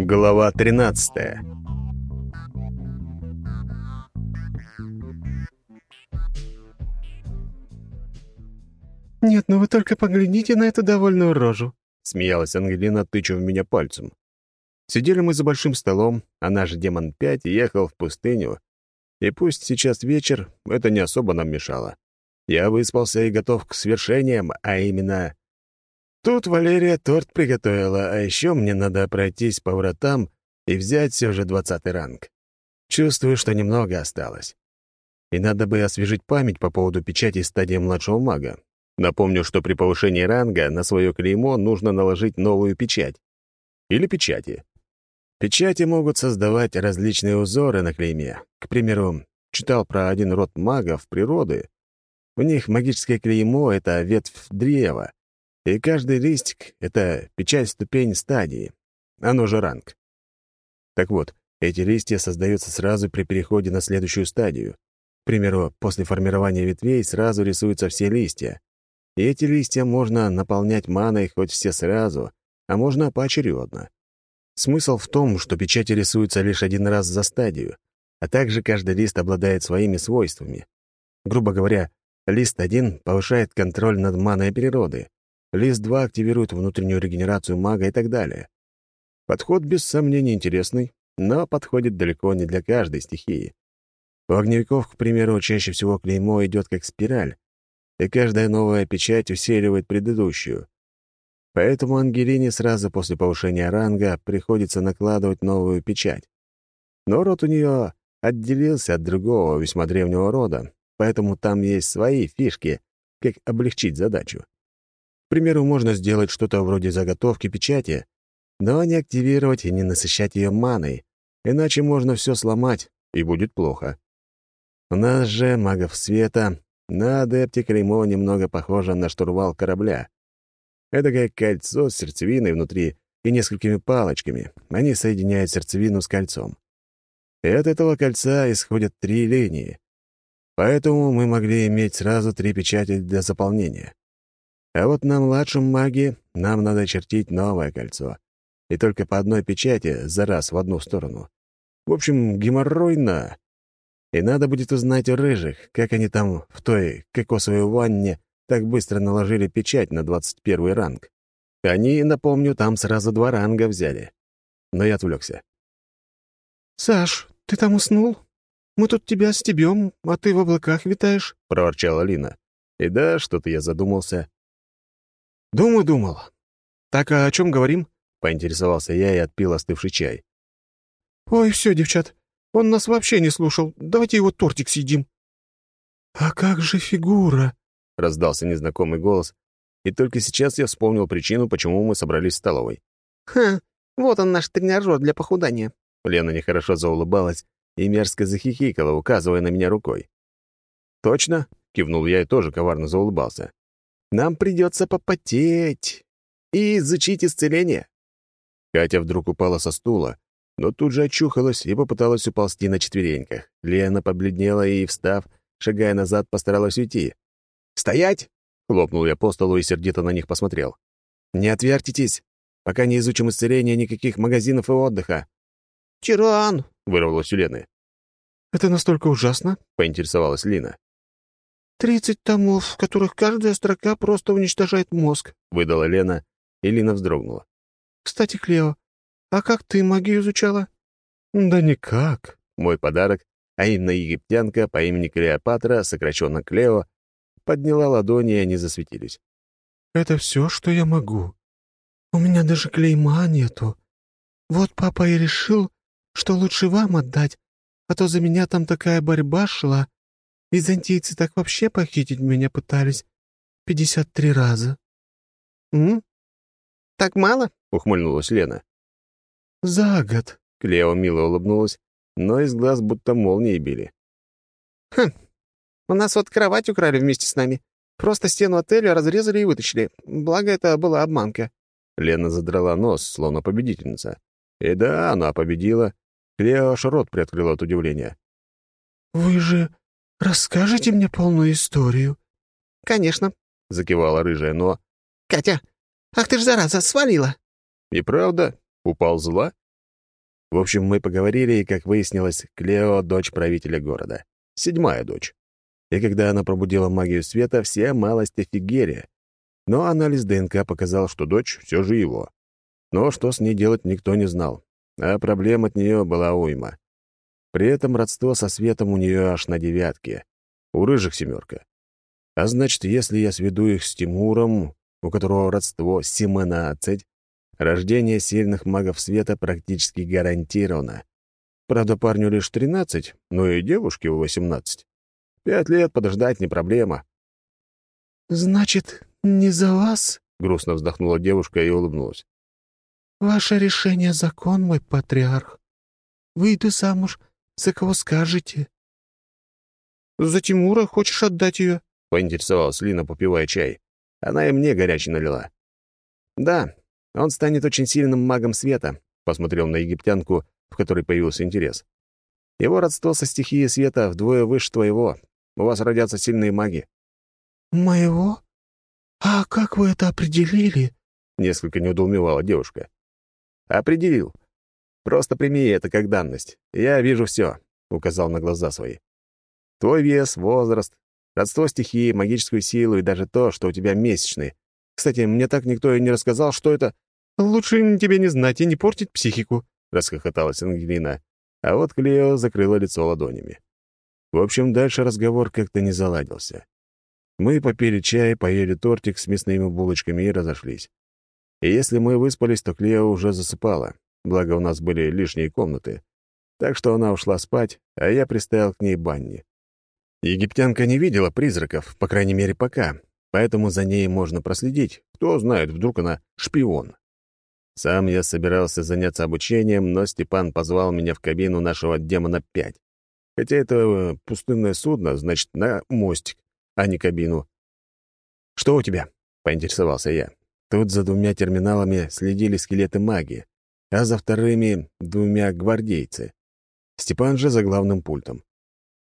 Глава 13 «Нет, ну вы только поглядите на эту довольную рожу», — смеялась Ангелина, тыча в меня пальцем. Сидели мы за большим столом, а наш демон 5 ехал в пустыню, и пусть сейчас вечер, это не особо нам мешало. Я выспался и готов к свершениям, а именно... Тут Валерия торт приготовила, а еще мне надо пройтись по вратам и взять все же двадцатый ранг. Чувствую, что немного осталось. И надо бы освежить память по поводу печати стадии младшего мага. Напомню, что при повышении ранга на свое клеймо нужно наложить новую печать. Или печати. Печати могут создавать различные узоры на клейме. К примеру, читал про один род магов природы. У них магическое клеймо — это ветвь древа, и каждый листик — это печать-ступень стадии, оно же ранг. Так вот, эти листья создаются сразу при переходе на следующую стадию. К примеру, после формирования ветвей сразу рисуются все листья. И эти листья можно наполнять маной хоть все сразу, а можно поочередно. Смысл в том, что печати рисуются лишь один раз за стадию, а также каждый лист обладает своими свойствами. Грубо говоря, лист 1 повышает контроль над маной природы, лист 2 активирует внутреннюю регенерацию мага и так далее. Подход без сомнения интересный, но подходит далеко не для каждой стихии. У огневиков, к примеру, чаще всего клеймо идет как спираль, и каждая новая печать усиливает предыдущую. Поэтому Ангелине сразу после повышения ранга приходится накладывать новую печать. Но род у нее отделился от другого весьма древнего рода, поэтому там есть свои фишки, как облегчить задачу. К примеру, можно сделать что-то вроде заготовки печати, но не активировать и не насыщать ее маной, иначе можно все сломать, и будет плохо. У нас же, магов света, на адепте клеймо немного похоже на штурвал корабля. Это как кольцо с сердцевиной внутри и несколькими палочками. Они соединяют сердцевину с кольцом. И от этого кольца исходят три линии. Поэтому мы могли иметь сразу три печати для заполнения. А вот на младшем маге нам надо чертить новое кольцо. И только по одной печати за раз в одну сторону. В общем, геморройно. И надо будет узнать у рыжих, как они там в той кокосовой ванне так быстро наложили печать на 21 ранг. Они, напомню, там сразу два ранга взяли. Но я отвлекся. «Саш, ты там уснул? Мы тут тебя стебем, а ты в облаках витаешь», — проворчала Лина. И да, что-то я задумался. «Думаю, думал. Так, а о чем говорим?» — поинтересовался я и отпил остывший чай. «Ой, все, девчат, он нас вообще не слушал. Давайте его тортик съедим». «А как же фигура?» — раздался незнакомый голос, и только сейчас я вспомнил причину, почему мы собрались в столовой. «Ха, вот он наш тренажер для похудания». Лена нехорошо заулыбалась и мерзко захихикала, указывая на меня рукой. «Точно?» — кивнул я и тоже коварно заулыбался. «Нам придется попотеть и изучить исцеление». Катя вдруг упала со стула, но тут же очухалась и попыталась уползти на четвереньках. Лена побледнела и, встав, шагая назад, постаралась уйти. «Стоять!» — хлопнул я по столу и сердито на них посмотрел. «Не отвертитесь, пока не изучим исцеление никаких магазинов и отдыха». «Тиран!» — вырвалось у Лены. «Это настолько ужасно?» — поинтересовалась Лина. «Тридцать томов, в которых каждая строка просто уничтожает мозг», — выдала Лена, и Лина вздрогнула. «Кстати, Клео, а как ты магию изучала?» «Да никак». Мой подарок, а именно египтянка по имени Клеопатра, сокращенно Клео, подняла ладони, и они засветились. «Это все, что я могу. У меня даже клейма нету. Вот папа и решил, что лучше вам отдать, а то за меня там такая борьба шла. Византийцы так вообще похитить меня пытались. Пятьдесят три раза». «М? Так мало?» — ухмыльнулась Лена. «За год», — Клео мило улыбнулась, но из глаз будто молнии били. «Хм, у нас вот кровать украли вместе с нами. Просто стену отеля разрезали и вытащили. Благо, это была обманка». Лена задрала нос, словно победительница. И да, она победила. Клео аж рот приоткрыла от удивления. «Вы же расскажете мне полную историю?» «Конечно», — закивала рыжая, но... «Катя, ах ты ж зараза, свалила!» «И правда? Упал зла?» В общем, мы поговорили, и, как выяснилось, Клео — дочь правителя города. Седьмая дочь. И когда она пробудила магию света, все малость офигели. Но анализ ДНК показал, что дочь все же его. Но что с ней делать, никто не знал. А проблем от нее была уйма. При этом родство со светом у нее аж на девятке. У рыжих семерка. А значит, если я сведу их с Тимуром, у которого родство 17, рождение сильных магов света практически гарантировано. Правда, парню лишь 13, но и девушке 18. Пять лет подождать не проблема. «Значит, не за вас?» — грустно вздохнула девушка и улыбнулась. «Ваше решение — закон, мой патриарх. Выйду замуж, за кого скажете». «За Тимура хочешь отдать ее?» — поинтересовалась Лина, попивая чай. Она и мне горячий налила. «Да, он станет очень сильным магом света», — посмотрел на египтянку, в которой появился интерес. «Его родство со стихией света вдвое выше твоего. У вас родятся сильные маги». «Моего? А как вы это определили?» — несколько неудоумевала девушка. «Определил. Просто прими это как данность. Я вижу все», — указал на глаза свои. «Твой вес, возраст, Родство стихии, магическую силу и даже то, что у тебя месячные. Кстати, мне так никто и не рассказал, что это... Лучше тебе не знать и не портить психику», — расхохоталась Ангелина. А вот Клео закрыла лицо ладонями. В общем, дальше разговор как-то не заладился. Мы попили чай, поели тортик с мясными булочками и разошлись. И если мы выспались, то Клео уже засыпала, благо у нас были лишние комнаты. Так что она ушла спать, а я приставил к ней банни. Египтянка не видела призраков, по крайней мере, пока, поэтому за ней можно проследить. Кто знает, вдруг она шпион. Сам я собирался заняться обучением, но Степан позвал меня в кабину нашего демона-5. Хотя это э, пустынное судно, значит, на мостик, а не кабину. «Что у тебя?» — поинтересовался я. Тут за двумя терминалами следили скелеты маги, а за вторыми — двумя гвардейцы. Степан же за главным пультом.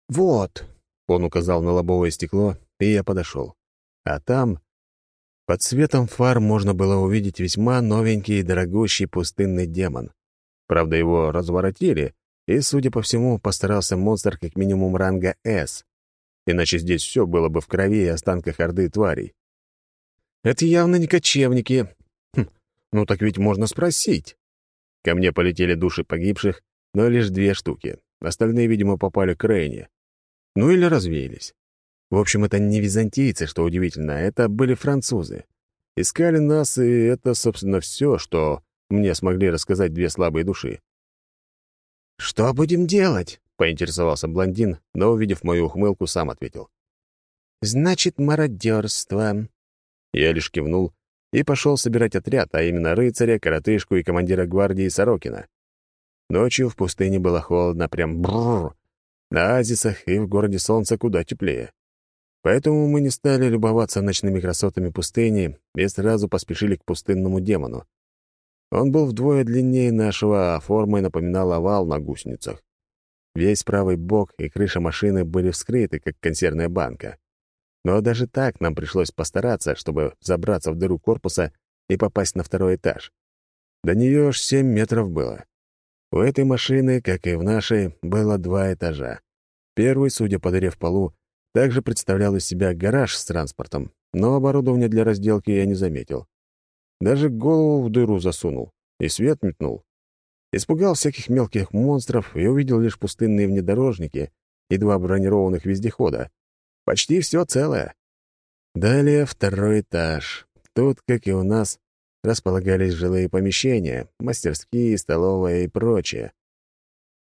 «Вот», он указал на лобовое стекло, и я подошел. А там, под светом фар, можно было увидеть весьма новенький и дорогущий пустынный демон. Правда, его разворотили, и, судя по всему, постарался монстр как минимум ранга «С». Иначе здесь все было бы в крови и останках орды тварей. Это явно не кочевники. Хм, ну так ведь можно спросить. Ко мне полетели души погибших, но лишь две штуки. Остальные, видимо, попали к Рейне. Ну или развеялись. В общем, это не византийцы, что удивительно, это были французы. Искали нас, и это, собственно, все, что мне смогли рассказать две слабые души. «Что будем делать?» — поинтересовался блондин, но, увидев мою ухмылку, сам ответил. «Значит, мародерство». Я лишь кивнул и пошел собирать отряд, а именно рыцаря, коротышку и командира гвардии Сорокина. Ночью в пустыне было холодно, прям бррр, на Азисах и в городе Солнца куда теплее. Поэтому мы не стали любоваться ночными красотами пустыни и сразу поспешили к пустынному демону. Он был вдвое длиннее нашего, а формой напоминал овал на гусеницах. Весь правый бок и крыша машины были вскрыты, как консервная банка. Но даже так нам пришлось постараться, чтобы забраться в дыру корпуса и попасть на второй этаж. До нее аж семь метров было. У этой машины, как и в нашей, было два этажа. Первый, судя по дыре в полу, также представлял из себя гараж с транспортом, но оборудования для разделки я не заметил. Даже голову в дыру засунул и свет метнул. Испугал всяких мелких монстров и увидел лишь пустынные внедорожники и два бронированных вездехода. Почти все целое. Далее второй этаж. Тут, как и у нас, располагались жилые помещения, мастерские, столовая и прочее.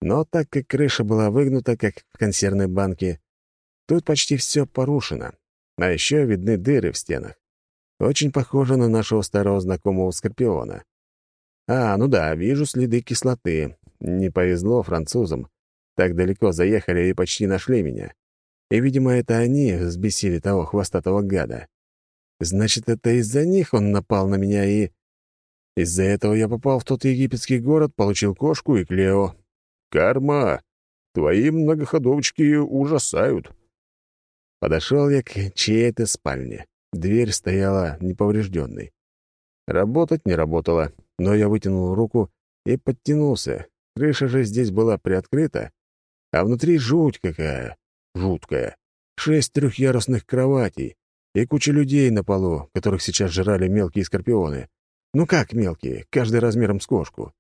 Но так как крыша была выгнута, как в консервной банке, тут почти все порушено, а еще видны дыры в стенах. Очень похоже на нашего старого знакомого Скорпиона. А, ну да, вижу следы кислоты. Не повезло французам. Так далеко заехали и почти нашли меня. И, видимо, это они взбесили того хвостатого гада. Значит, это из-за них он напал на меня и... Из-за этого я попал в тот египетский город, получил кошку и Клео. Карма! Твои многоходовочки ужасают. Подошел я к чьей-то спальне. Дверь стояла неповрежденной. Работать не работала, но я вытянул руку и подтянулся. Крыша же здесь была приоткрыта, а внутри жуть какая, жуткая. Шесть трехъярусных кроватей и куча людей на полу, которых сейчас жрали мелкие скорпионы. Ну как мелкие, каждый размером с кошку.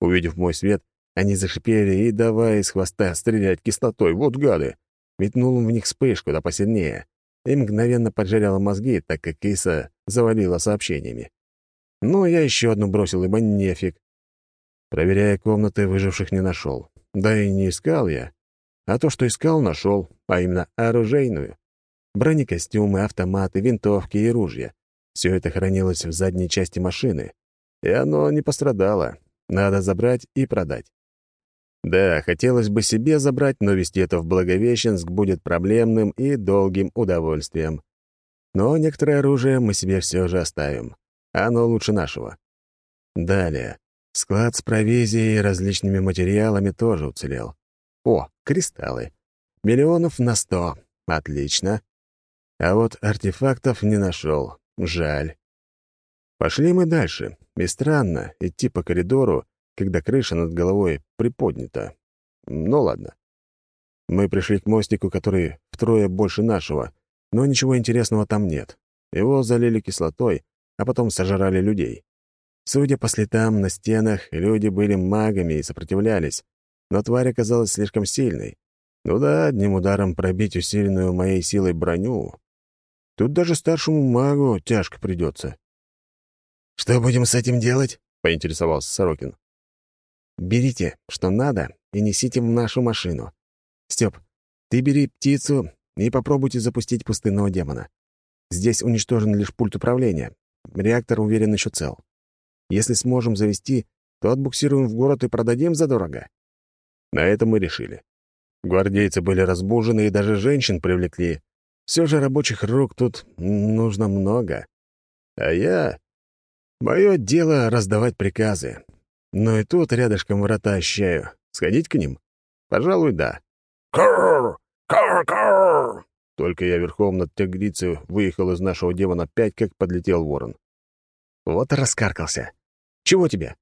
Увидев мой свет, они зашипели и давай из хвоста стрелять кислотой, вот гады. Метнул в них вспышку, да посильнее, и мгновенно поджарила мозги, так как киса завалила сообщениями. Ну, я еще одну бросил, ибо нефиг. Проверяя комнаты, выживших не нашел. Да и не искал я. А то, что искал, нашел, а именно оружейную. Бронекостюмы, автоматы, винтовки и ружья. Все это хранилось в задней части машины. И оно не пострадало. Надо забрать и продать. Да, хотелось бы себе забрать, но вести это в Благовещенск будет проблемным и долгим удовольствием. Но некоторое оружие мы себе все же оставим. Оно лучше нашего. Далее. Склад с провизией и различными материалами тоже уцелел. О, кристаллы. Миллионов на сто. Отлично. А вот артефактов не нашел. Жаль. Пошли мы дальше. И странно идти по коридору, когда крыша над головой приподнята. Ну ладно. Мы пришли к мостику, который втрое больше нашего, но ничего интересного там нет. Его залили кислотой, а потом сожрали людей. Судя по следам на стенах, люди были магами и сопротивлялись, но тварь оказалась слишком сильной. Ну да, одним ударом пробить усиленную моей силой броню. Тут даже старшему магу тяжко придется. «Что будем с этим делать?» — поинтересовался Сорокин. «Берите, что надо, и несите в нашу машину. Степ, ты бери птицу и попробуйте запустить пустынного демона. Здесь уничтожен лишь пульт управления. Реактор, уверен, еще цел. Если сможем завести, то отбуксируем в город и продадим задорого». На этом мы решили. Гвардейцы были разбужены и даже женщин привлекли. Все же рабочих рук тут нужно много. А я... Мое дело — раздавать приказы. Но и тут рядышком врата ощущаю. Сходить к ним? Пожалуй, да. «Карр! Карр-карр!» Только я верхом над тигрицей выехал из нашего демона пять, как подлетел ворон. Вот и раскаркался. Чего тебе?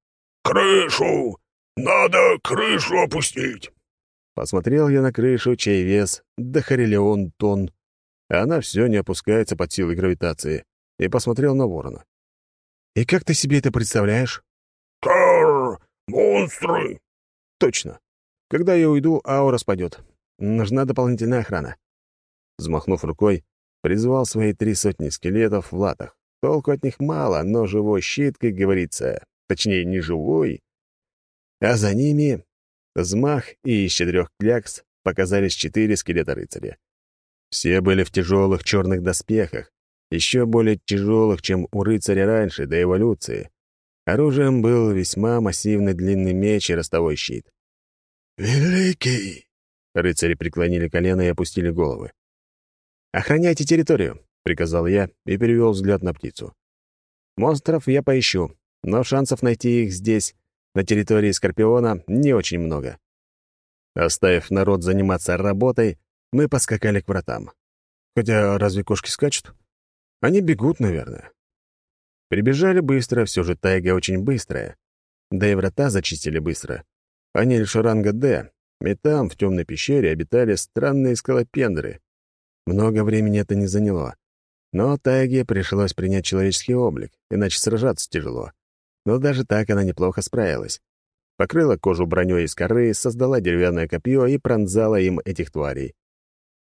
«Крышу! Надо крышу опустить!» Посмотрел я на крышу, чей вес — до хорелион тонн, она все не опускается под силой гравитации, и посмотрел на ворона. «И как ты себе это представляешь?» «Карр! Монстры!» «Точно. Когда я уйду, аура спадет. Нужна дополнительная охрана». Взмахнув рукой, призвал свои три сотни скелетов в латах. Толку от них мало, но живой щит, как говорится, точнее, не живой. А за ними взмах, и из четырех клякс показались четыре скелета рыцаря. Все были в тяжелых черных доспехах, еще более тяжелых, чем у рыцаря раньше, до эволюции. Оружием был весьма массивный длинный меч и ростовой щит. «Великий!» Рыцари преклонили колено и опустили головы. «Охраняйте территорию», — приказал я и перевел взгляд на птицу. «Монстров я поищу, но шансов найти их здесь, на территории Скорпиона, не очень много». Оставив народ заниматься работой, мы поскакали к вратам. Хотя разве кошки скачут? Они бегут, наверное. Прибежали быстро, все же тайга очень быстрая. Да и врата зачистили быстро. Они лишь ранга «Д», и там, в темной пещере, обитали странные скалопендры. Много времени это не заняло. Но Тайге пришлось принять человеческий облик, иначе сражаться тяжело. Но даже так она неплохо справилась. Покрыла кожу броней из коры, создала деревянное копье и пронзала им этих тварей.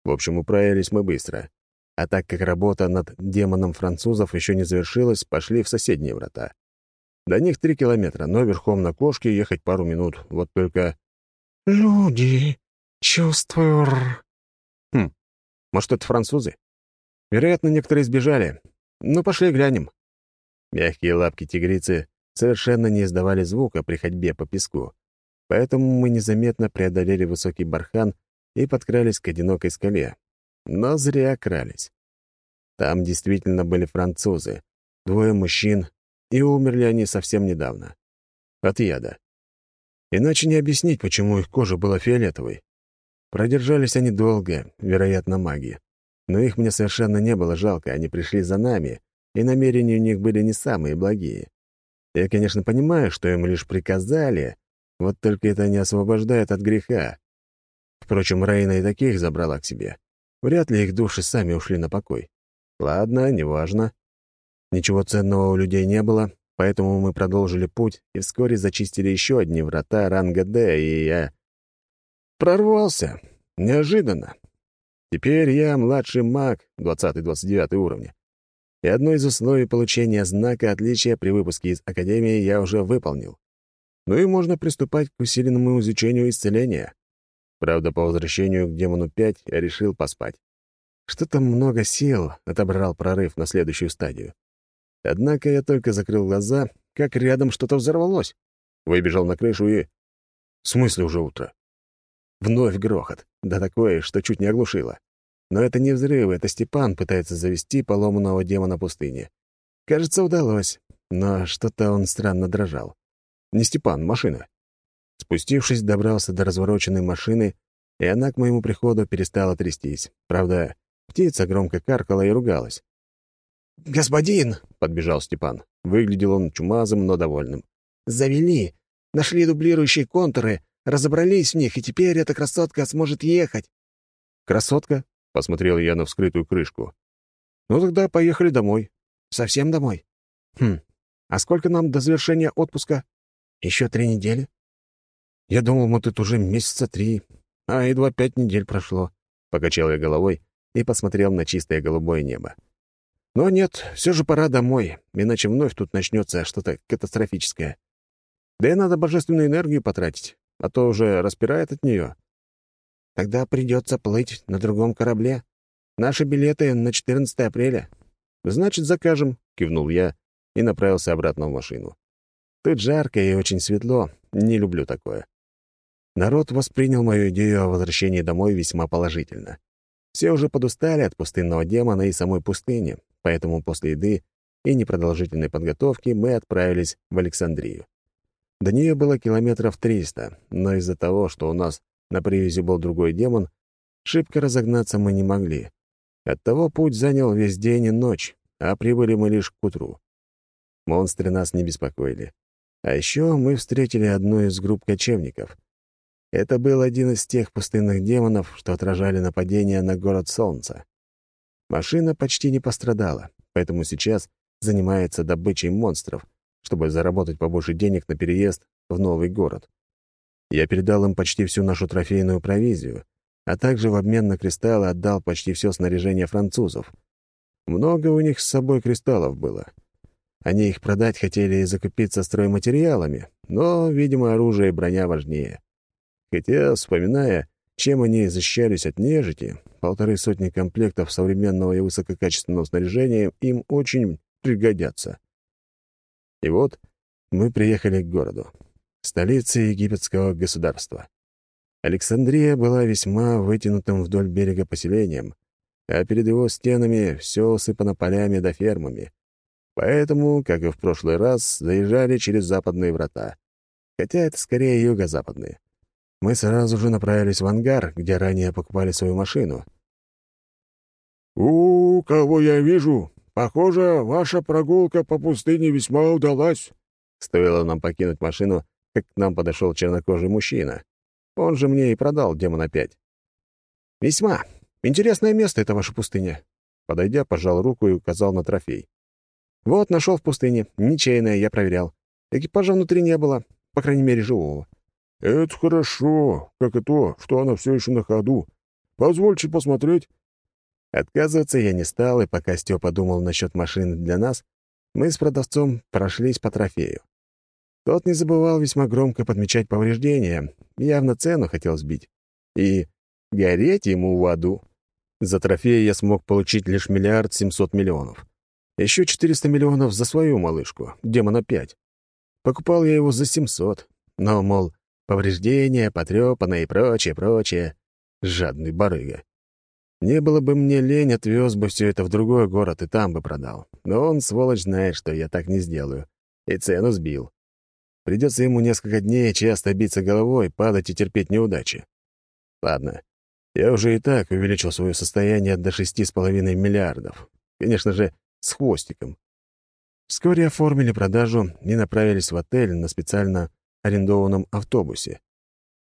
В общем, управились мы быстро. А так как работа над демоном французов еще не завершилась, пошли в соседние врата. До них три километра, но верхом на кошке ехать пару минут. Вот только... «Люди, чувствую...» Хм, может, это французы? Вероятно, некоторые сбежали. Ну, пошли глянем. Мягкие лапки тигрицы совершенно не издавали звука при ходьбе по песку, поэтому мы незаметно преодолели высокий бархан и подкрались к одинокой скале. Но зря крались. Там действительно были французы, двое мужчин, и умерли они совсем недавно. От яда. Иначе не объяснить, почему их кожа была фиолетовой. Продержались они долго, вероятно, маги. Но их мне совершенно не было жалко, они пришли за нами, и намерения у них были не самые благие. Я, конечно, понимаю, что им лишь приказали, вот только это не освобождает от греха. Впрочем, Рейна и таких забрала к себе. Вряд ли их души сами ушли на покой. Ладно, неважно. Ничего ценного у людей не было, поэтому мы продолжили путь и вскоре зачистили еще одни врата ранга Д, и я... Прорвался. Неожиданно. Теперь я младший маг 20-29 уровня. И одно из условий получения знака отличия при выпуске из Академии я уже выполнил. Ну и можно приступать к усиленному изучению исцеления. Правда, по возвращению к демону 5 я решил поспать. Что-то много сил отобрал прорыв на следующую стадию. Однако я только закрыл глаза, как рядом что-то взорвалось. Выбежал на крышу и... В смысле уже утро? Вновь грохот. Да такое, что чуть не оглушило. Но это не взрыв, это Степан пытается завести поломанного демона пустыни. Кажется, удалось, но что-то он странно дрожал. Не Степан, машина. Спустившись, добрался до развороченной машины, и она к моему приходу перестала трястись. Правда, птица громко каркала и ругалась. «Господин!» — подбежал Степан. Выглядел он чумазым, но довольным. «Завели! Нашли дублирующие контуры, разобрались в них, и теперь эта красотка сможет ехать!» «Красотка?» — посмотрел я на вскрытую крышку. «Ну тогда поехали домой». «Совсем домой?» «Хм. А сколько нам до завершения отпуска?» «Еще три недели». «Я думал, мы тут уже месяца три, а едва пять недель прошло», — покачал я головой и посмотрел на чистое голубое небо. «Но нет, все же пора домой, иначе вновь тут начнется что-то катастрофическое. Да и надо божественную энергию потратить, а то уже распирает от нее». «Тогда придется плыть на другом корабле. Наши билеты на 14 апреля». «Значит, закажем», — кивнул я и направился обратно в машину. Тут жарко и очень светло, не люблю такое. Народ воспринял мою идею о возвращении домой весьма положительно. Все уже подустали от пустынного демона и самой пустыни, поэтому после еды и непродолжительной подготовки мы отправились в Александрию. До нее было километров 300, но из-за того, что у нас на привязи был другой демон, шибко разогнаться мы не могли. Оттого путь занял весь день и ночь, а прибыли мы лишь к утру. Монстры нас не беспокоили. А еще мы встретили одну из групп кочевников — это был один из тех пустынных демонов, что отражали нападение на город Солнца. Машина почти не пострадала, поэтому сейчас занимается добычей монстров, чтобы заработать побольше денег на переезд в новый город. Я передал им почти всю нашу трофейную провизию, а также в обмен на кристаллы отдал почти все снаряжение французов. Много у них с собой кристаллов было. Они их продать хотели и закупиться стройматериалами, но, видимо, оружие и броня важнее. Хотя, вспоминая, чем они защищались от нежити, полторы сотни комплектов современного и высококачественного снаряжения им очень пригодятся. И вот мы приехали к городу, столице египетского государства. Александрия была весьма вытянутым вдоль берега поселением, а перед его стенами все усыпано полями да фермами. Поэтому, как и в прошлый раз, заезжали через западные врата. Хотя это скорее юго-западные мы сразу же направились в ангар, где ранее покупали свою машину. «У, кого я вижу? Похоже, ваша прогулка по пустыне весьма удалась». Стоило нам покинуть машину, как к нам подошел чернокожий мужчина. Он же мне и продал демона 5. «Весьма. Интересное место это ваша пустыня». Подойдя, пожал руку и указал на трофей. «Вот, нашел в пустыне. Ничейное, я проверял. Экипажа внутри не было, по крайней мере, живого. «Это хорошо, как и то, что она все еще на ходу. Позвольте посмотреть». Отказываться я не стал, и пока Степа думал насчет машины для нас, мы с продавцом прошлись по трофею. Тот не забывал весьма громко подмечать повреждения, явно цену хотел сбить. И гореть ему в аду. За трофей я смог получить лишь миллиард семьсот миллионов. Еще 400 миллионов за свою малышку, демона 5. Покупал я его за 700, но, мол, Повреждения, потрёпанное и прочее, прочее. Жадный барыга. Не было бы мне лень, отвез бы все это в другой город и там бы продал. Но он, сволочь, знает, что я так не сделаю. И цену сбил. Придется ему несколько дней часто биться головой, падать и терпеть неудачи. Ладно, я уже и так увеличил свое состояние до шести с половиной миллиардов. Конечно же, с хвостиком. Вскоре оформили продажу и направились в отель на специально арендованном автобусе.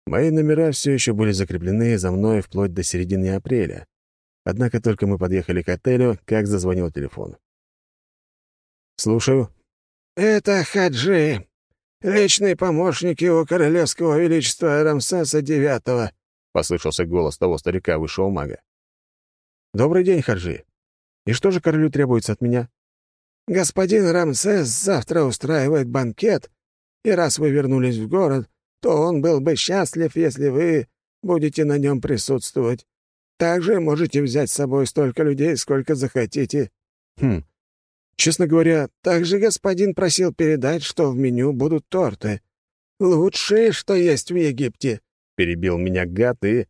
Мои номера все еще были закреплены за мной вплоть до середины апреля. Однако только мы подъехали к отелю, как зазвонил телефон. «Слушаю». «Это Хаджи, личный помощник его королевского величества Рамсеса IX», — послышался голос того старика высшего мага. «Добрый день, Хаджи. И что же королю требуется от меня?» «Господин Рамсес завтра устраивает банкет, и раз вы вернулись в город, то он был бы счастлив, если вы будете на нем присутствовать. Также можете взять с собой столько людей, сколько захотите». «Хм. Честно говоря, также господин просил передать, что в меню будут торты. Лучшие, что есть в Египте», — перебил меня гад и...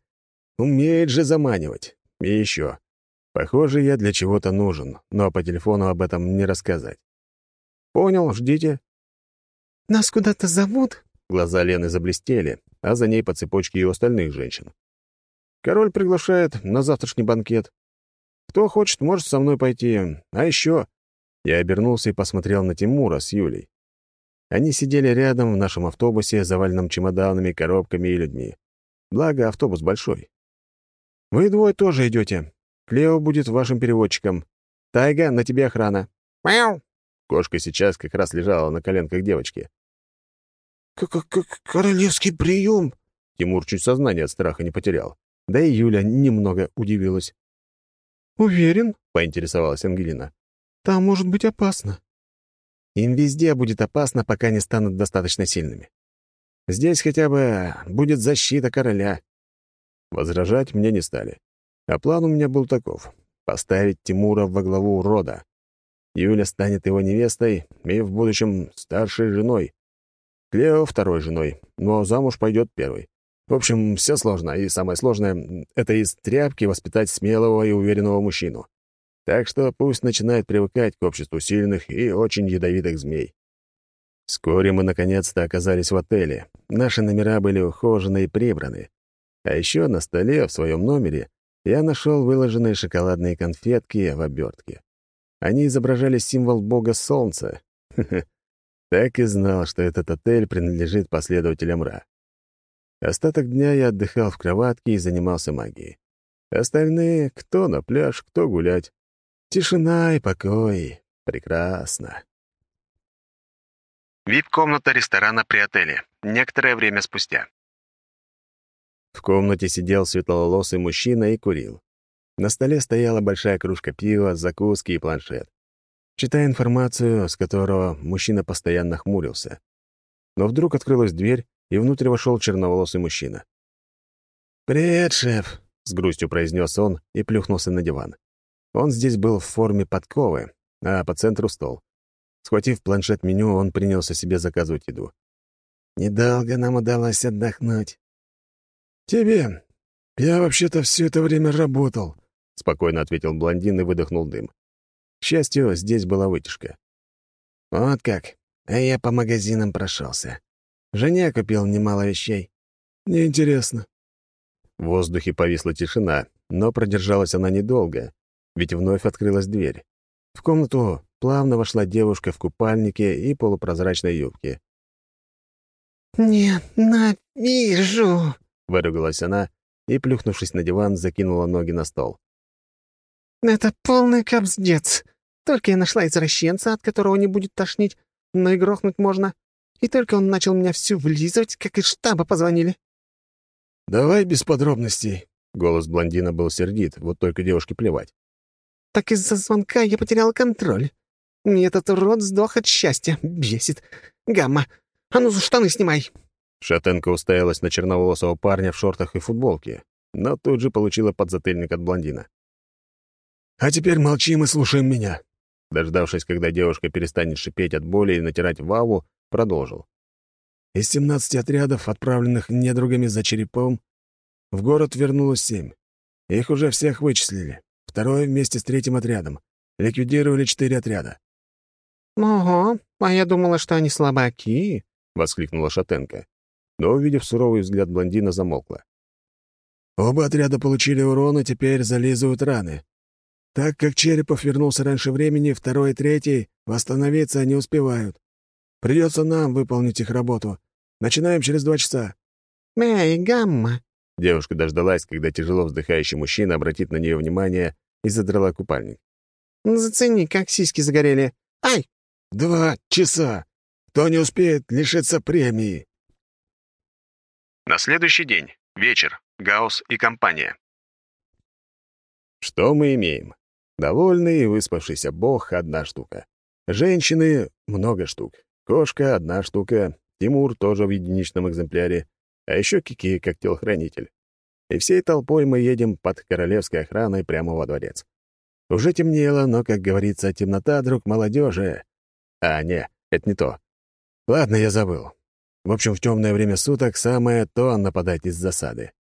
Умеет же заманивать. И еще. Похоже, я для чего-то нужен, но по телефону об этом не рассказать. «Понял, ждите». «Нас куда-то зовут?» Глаза Лены заблестели, а за ней по цепочке и у остальных женщин. «Король приглашает на завтрашний банкет. Кто хочет, может со мной пойти. А еще...» Я обернулся и посмотрел на Тимура с Юлей. Они сидели рядом в нашем автобусе, заваленном чемоданами, коробками и людьми. Благо, автобус большой. «Вы двое тоже идете. Клео будет вашим переводчиком. Тайга, на тебе охрана». «Мяу!» Кошка сейчас как раз лежала на коленках девочки. «Как королевский прием!» Тимур чуть сознание от страха не потерял. Да и Юля немного удивилась. «Уверен?» — поинтересовалась Ангелина. «Там может быть опасно». «Им везде будет опасно, пока не станут достаточно сильными. Здесь хотя бы будет защита короля». Возражать мне не стали. А план у меня был таков — поставить Тимура во главу рода. Юля станет его невестой и в будущем старшей женой. Клео — второй женой, но замуж пойдет первой. В общем, все сложно, и самое сложное — это из тряпки воспитать смелого и уверенного мужчину. Так что пусть начинает привыкать к обществу сильных и очень ядовитых змей. Вскоре мы наконец-то оказались в отеле. Наши номера были ухожены и прибраны. А еще на столе в своем номере я нашел выложенные шоколадные конфетки в обертке. Они изображали символ бога солнца. Так и знал, что этот отель принадлежит последователям Ра. Остаток дня я отдыхал в кроватке и занимался магией. Остальные — кто на пляж, кто гулять. Тишина и покой. Прекрасно. Вип-комната ресторана при отеле. Некоторое время спустя. В комнате сидел светловолосый мужчина и курил. На столе стояла большая кружка пива, закуски и планшет читая информацию, с которого мужчина постоянно хмурился. Но вдруг открылась дверь, и внутрь вошел черноволосый мужчина. «Привет, шеф», — с грустью произнес он и плюхнулся на диван. Он здесь был в форме подковы, а по центру стол. Схватив планшет меню, он принялся себе заказывать еду. «Недолго нам удалось отдохнуть». «Тебе. Я вообще-то все это время работал», — спокойно ответил блондин и выдохнул дым. К счастью, здесь была вытяжка. «Вот как. А я по магазинам прошелся. Жене купил немало вещей». «Неинтересно». В воздухе повисла тишина, но продержалась она недолго, ведь вновь открылась дверь. В комнату плавно вошла девушка в купальнике и полупрозрачной юбке. «Ненавижу!» — выругалась она и, плюхнувшись на диван, закинула ноги на стол. «Это полный капздец. Только я нашла извращенца, от которого не будет тошнить, но и грохнуть можно. И только он начал меня всю влизывать, как из штаба позвонили». «Давай без подробностей». Голос блондина был сердит, вот только девушке плевать. «Так из-за звонка я потеряла контроль. Мне этот урод сдох от счастья. Бесит. Гамма, а ну штаны снимай!» Шатенка уставилась на черноволосого парня в шортах и футболке, но тут же получила подзатыльник от блондина. «А теперь молчим и слушаем меня. Дождавшись, когда девушка перестанет шипеть от боли и натирать ваву, продолжил. Из 17 отрядов, отправленных недругами за черепом, в город вернулось семь. Их уже всех вычислили. Второе вместе с третьим отрядом. Ликвидировали четыре отряда. «Ого, а я думала, что они слабаки», — воскликнула Шатенко. Но, увидев суровый взгляд блондина, замолкла. «Оба отряда получили урон и теперь зализывают раны. Так как Черепов вернулся раньше времени, второй и третий восстановиться не успевают. Придется нам выполнить их работу, Начинаем через два часа». «Эй, Гамма!» Девушка дождалась, когда тяжело вздыхающий мужчина обратит на нее внимание и задрала купальник. «Зацени, как сиськи загорели. Ай!» «Два часа! Кто не успеет, лишится премии!» На следующий день. Вечер. Гаус и компания. Что мы имеем? Довольный и выспавшийся бог — одна штука. Женщины — много штук. Кошка — одна штука. Тимур тоже в единичном экземпляре. А еще Кики как телохранитель. И всей толпой мы едем под королевской охраной прямо во дворец. Уже темнело, но, как говорится, темнота — друг молодежи. А, не, это не то. Ладно, я забыл. В общем, в темное время суток самое то нападать из засады.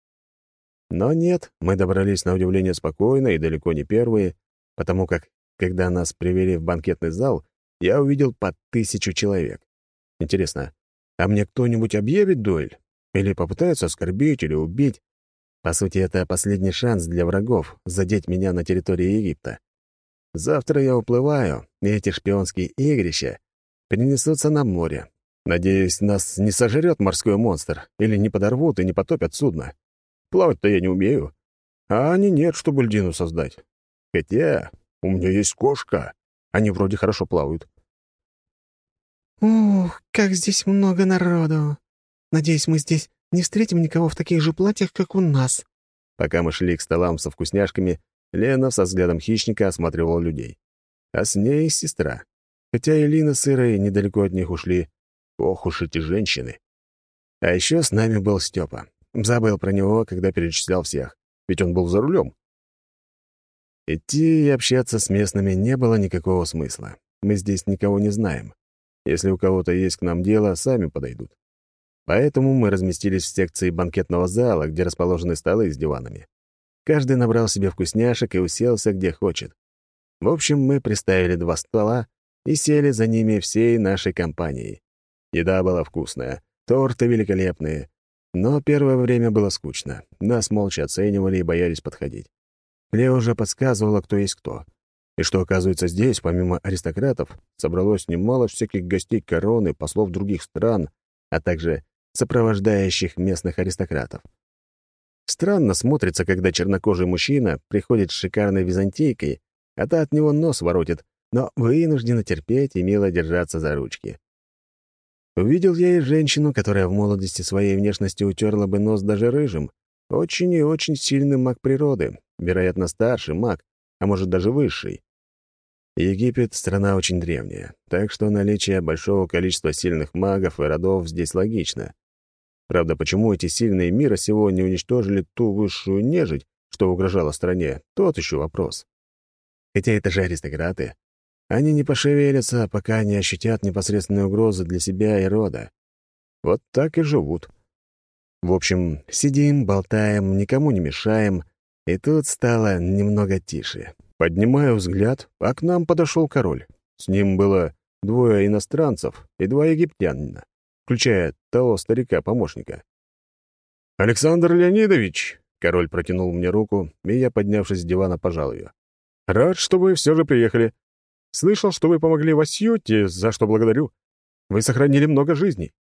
Но нет, мы добрались на удивление спокойно и далеко не первые, потому как, когда нас привели в банкетный зал, я увидел под тысячу человек. Интересно, а мне кто-нибудь объявит дуэль? Или попытается оскорбить или убить? По сути, это последний шанс для врагов задеть меня на территории Египта. Завтра я уплываю, и эти шпионские игрища перенесутся на море, Надеюсь, нас не сожрет морской монстр или не подорвут и не потопят судно. Плавать-то я не умею. А они нет, чтобы льдину создать. Хотя у меня есть кошка. Они вроде хорошо плавают. «Ух, как здесь много народу! Надеюсь, мы здесь не встретим никого в таких же платьях, как у нас». Пока мы шли к столам со вкусняшками, Лена со взглядом хищника осматривала людей. А с ней сестра. Хотя и Лина с Ирой недалеко от них ушли, Ох уж эти женщины. А еще с нами был Степа. Забыл про него, когда перечислял всех, ведь он был за рулем. Идти и общаться с местными не было никакого смысла. Мы здесь никого не знаем. Если у кого-то есть к нам дело, сами подойдут. Поэтому мы разместились в секции банкетного зала, где расположены столы с диванами. Каждый набрал себе вкусняшек и уселся где хочет. В общем, мы приставили два стола и сели за ними всей нашей компанией. Еда была вкусная, торты великолепные. Но первое время было скучно. Нас молча оценивали и боялись подходить. Лео уже подсказывала, кто есть кто. И что, оказывается, здесь, помимо аристократов, собралось немало всяких гостей короны, послов других стран, а также сопровождающих местных аристократов. Странно смотрится, когда чернокожий мужчина приходит с шикарной византийкой, а та от него нос воротит, но вынуждена терпеть и мило держаться за ручки. Увидел я и женщину, которая в молодости своей внешности утерла бы нос даже рыжим. Очень и очень сильный маг природы, вероятно, старший маг, а может, даже высший. Египет — страна очень древняя, так что наличие большого количества сильных магов и родов здесь логично. Правда, почему эти сильные мира сего не уничтожили ту высшую нежить, что угрожала стране, тот еще вопрос. Хотя это же аристократы, они не пошевелятся, пока не ощутят непосредственной угрозы для себя и рода. Вот так и живут. В общем, сидим, болтаем, никому не мешаем, и тут стало немного тише. Поднимаю взгляд, а к нам подошел король. С ним было двое иностранцев и два египтянина, включая того старика-помощника. «Александр Леонидович!» — король протянул мне руку, и я, поднявшись с дивана, пожал ее. «Рад, что вы все же приехали. Слышал, что вы помогли Васюте, за что благодарю. Вы сохранили много жизней».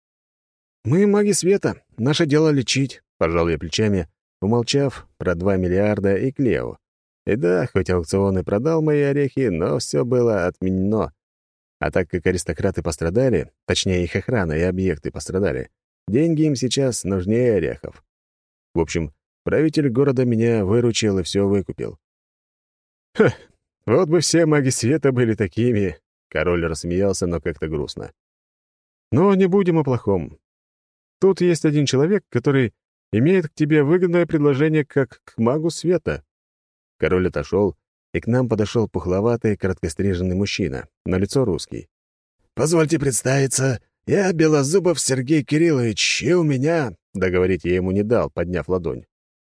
«Мы маги света. Наше дело лечить», — пожал я плечами, умолчав про два миллиарда и Клео. И да, хоть аукцион и продал мои орехи, но все было отменено. А так как аристократы пострадали, точнее, их охрана и объекты пострадали, деньги им сейчас нужнее орехов. В общем, правитель города меня выручил и все выкупил. «Ха, вот бы все маги света были такими. Король рассмеялся, но как-то грустно. Но не будем о плохом. Тут есть один человек, который имеет к тебе выгодное предложение как к магу света. Король отошел, и к нам подошел пухловатый, короткостриженный мужчина, на лицо русский. «Позвольте представиться, я Белозубов Сергей Кириллович, и у меня...» Договорить я ему не дал, подняв ладонь.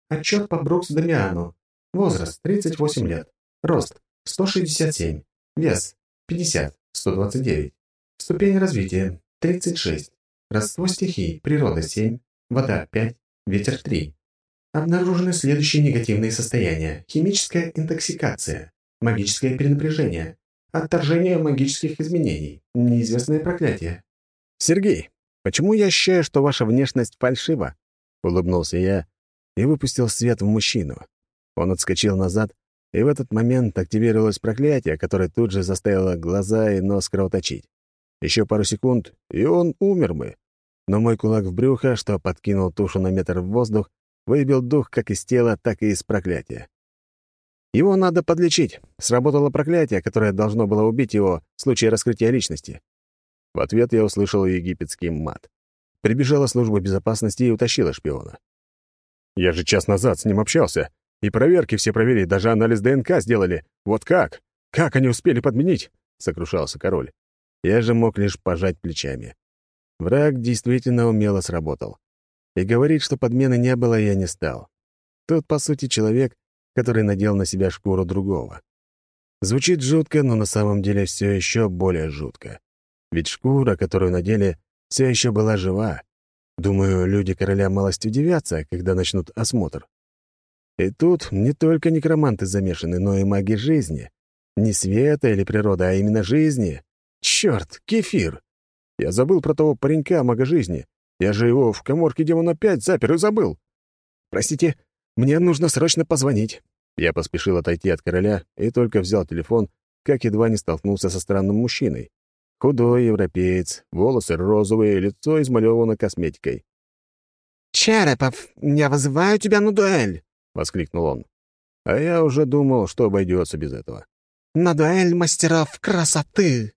«Отчет по Брукс Дамиану. Возраст — 38 лет. Рост 167. Вес 50, 129. Ступень развития 36. Родство стихий. Природа 7. Вода 5. Ветер 3. Обнаружены следующие негативные состояния. Химическая интоксикация. Магическое перенапряжение. Отторжение магических изменений. Неизвестное проклятие. «Сергей, почему я ощущаю, что ваша внешность фальшива?» — улыбнулся я и выпустил свет в мужчину. Он отскочил назад, и в этот момент активировалось проклятие, которое тут же заставило глаза и нос кровоточить. Еще пару секунд, и он умер бы. Но мой кулак в брюхо, что подкинул тушу на метр в воздух, выбил дух как из тела, так и из проклятия. Его надо подлечить. Сработало проклятие, которое должно было убить его в случае раскрытия личности. В ответ я услышал египетский мат. Прибежала служба безопасности и утащила шпиона. Я же час назад с ним общался, и проверки все провели, даже анализ ДНК сделали. Вот как? Как они успели подменить? Сокрушался король. Я же мог лишь пожать плечами. Враг действительно умело сработал. И говорить, что подмены не было, я не стал. Тут, по сути, человек, который надел на себя шкуру другого. Звучит жутко, но на самом деле все еще более жутко. Ведь шкура, которую надели, все еще была жива. Думаю, люди короля малость удивятся, когда начнут осмотр. И тут не только некроманты замешаны, но и маги жизни. Не света или природа, а именно жизни. Черт, кефир! Я забыл про того паренька, мага жизни. Я же его в коморке демона 5 запер и забыл. Простите, мне нужно срочно позвонить. Я поспешил отойти от короля и только взял телефон, как едва не столкнулся со странным мужчиной. Худой европеец, волосы розовые, лицо измалевано косметикой. «Черепов, я вызываю тебя на дуэль!» — воскликнул он. А я уже думал, что обойдется без этого. «На дуэль мастеров красоты!»